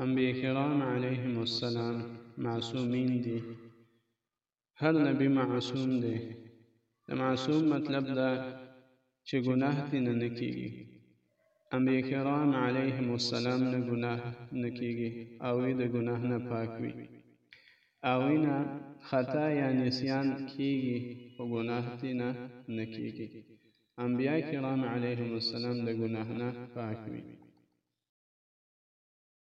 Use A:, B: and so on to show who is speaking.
A: انبیاء کرام علیهم السلام معصومین دي هر نبی معصوم دی د معصوم مطلب دا چې ګناه تې نه نه کیږي انبیاء کرام علیهم السلام نه ګناه نه کیږي او د ګناه نه پاک وي او نه خطا یا نسیان کیږي او ګناه تې نه نه کیږي انبياء کرام عليهم السلام د ګناه نه پاک وي.